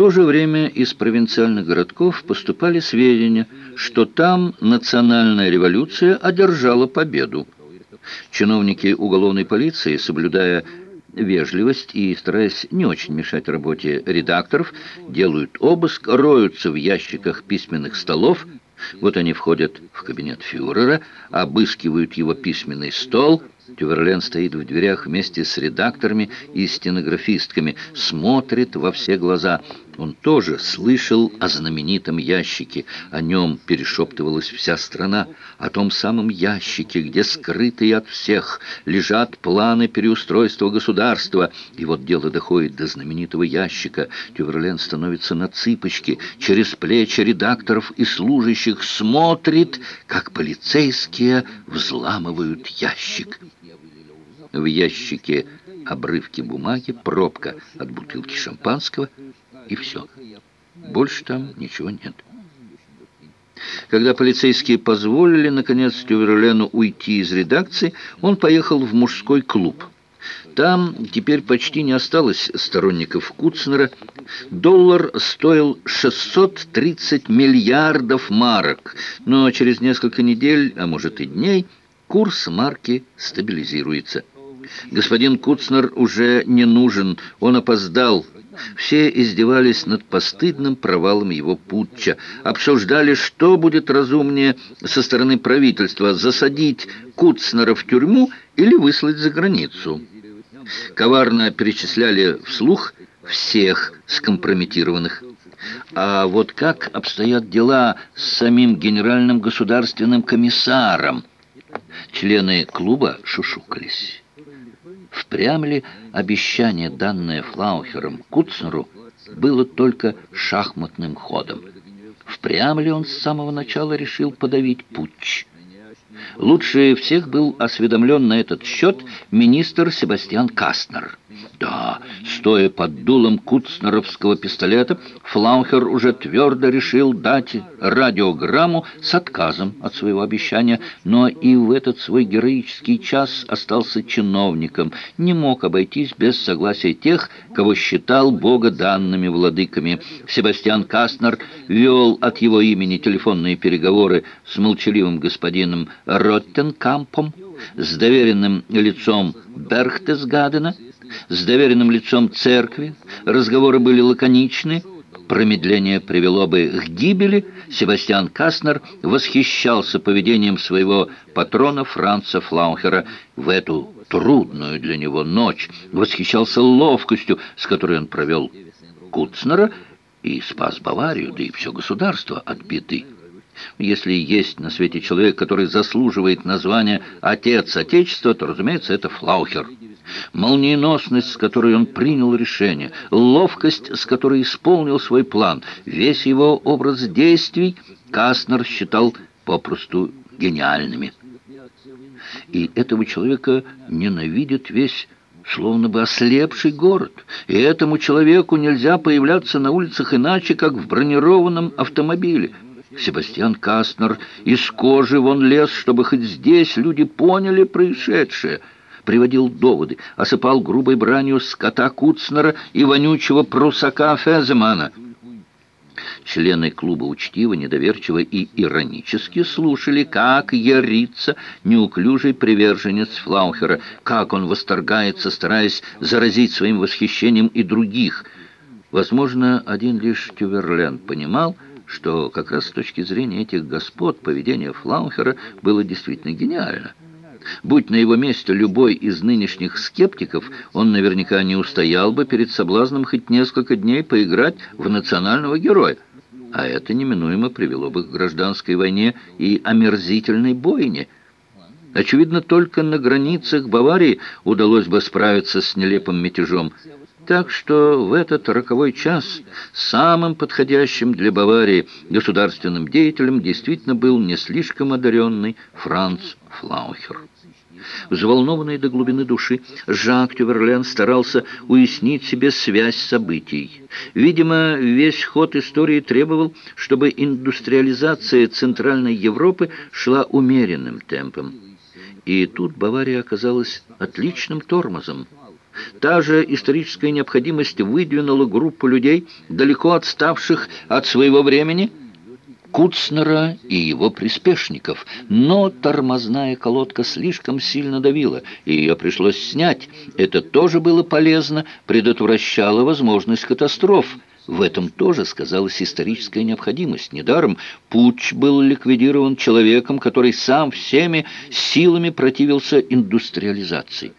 то же время из провинциальных городков поступали сведения, что там национальная революция одержала победу. Чиновники уголовной полиции, соблюдая вежливость и, стараясь не очень мешать работе редакторов, делают обыск, роются в ящиках письменных столов. Вот они входят в кабинет фюрера, обыскивают его письменный стол – Тюверлен стоит в дверях вместе с редакторами и стенографистками, смотрит во все глаза. Он тоже слышал о знаменитом ящике. О нем перешептывалась вся страна. О том самом ящике, где скрытые от всех лежат планы переустройства государства. И вот дело доходит до знаменитого ящика. Тюверлен становится на цыпочки. Через плечи редакторов и служащих смотрит, как полицейские взламывают ящик. В ящике обрывки бумаги, пробка от бутылки шампанского и все. Больше там ничего нет. Когда полицейские позволили, наконец, Тюверлену уйти из редакции, он поехал в мужской клуб. Там теперь почти не осталось сторонников Куцнера. Доллар стоил 630 миллиардов марок, но через несколько недель, а может и дней, курс марки стабилизируется. Господин Куцнер уже не нужен, он опоздал. Все издевались над постыдным провалом его путча, обсуждали, что будет разумнее со стороны правительства – засадить Куцнера в тюрьму или выслать за границу. Коварно перечисляли вслух всех скомпрометированных. А вот как обстоят дела с самим генеральным государственным комиссаром? Члены клуба шушукались. Впрямь ли обещание, данное Флаухером Куцнеру, было только шахматным ходом? Впрямь ли он с самого начала решил подавить путч? Лучше всех был осведомлен на этот счет министр Себастьян Кастнер. Да, стоя под дулом куцнеровского пистолета, Флаухер уже твердо решил дать радиограмму с отказом от своего обещания, но и в этот свой героический час остался чиновником, не мог обойтись без согласия тех, кого считал богоданными владыками. Себастьян Кастнер вел от его имени телефонные переговоры с молчаливым господином Роттенкампом, с доверенным лицом Берхтесгадена, с доверенным лицом церкви, разговоры были лаконичны, промедление привело бы к гибели, Себастьян Каснер восхищался поведением своего патрона Франца Флаухера в эту трудную для него ночь, восхищался ловкостью, с которой он провел Куцнера и спас Баварию, да и все государство от беды. Если есть на свете человек, который заслуживает названия «Отец Отечества», то, разумеется, это Флаухер. Молниеносность, с которой он принял решение, ловкость, с которой исполнил свой план, весь его образ действий Каснер считал попросту гениальными. И этого человека ненавидит весь словно бы ослепший город, и этому человеку нельзя появляться на улицах иначе, как в бронированном автомобиле – Себастьян Кастнер из кожи вон лез, чтобы хоть здесь люди поняли происшедшее. Приводил доводы, осыпал грубой бранью скота Куцнера и вонючего прусака Феземана. Члены клуба учтиво, недоверчиво и иронически слушали, как ярится неуклюжий приверженец Флаухера, как он восторгается, стараясь заразить своим восхищением и других. Возможно, один лишь Тюверлен понимал, что как раз с точки зрения этих господ поведение Флаухера было действительно гениально. Будь на его месте любой из нынешних скептиков, он наверняка не устоял бы перед соблазном хоть несколько дней поиграть в национального героя. А это неминуемо привело бы к гражданской войне и омерзительной бойне. Очевидно, только на границах Баварии удалось бы справиться с нелепым мятежом – так что в этот роковой час самым подходящим для Баварии государственным деятелем действительно был не слишком одаренный Франц Флаухер. Взволнованный до глубины души, Жак Тюверлен старался уяснить себе связь событий. Видимо, весь ход истории требовал, чтобы индустриализация Центральной Европы шла умеренным темпом. И тут Бавария оказалась отличным тормозом. Та же историческая необходимость выдвинула группу людей, далеко отставших от своего времени, Куцнера и его приспешников, но тормозная колодка слишком сильно давила, и ее пришлось снять. Это тоже было полезно, предотвращало возможность катастроф. В этом тоже сказалась историческая необходимость. Недаром Путч был ликвидирован человеком, который сам всеми силами противился индустриализации.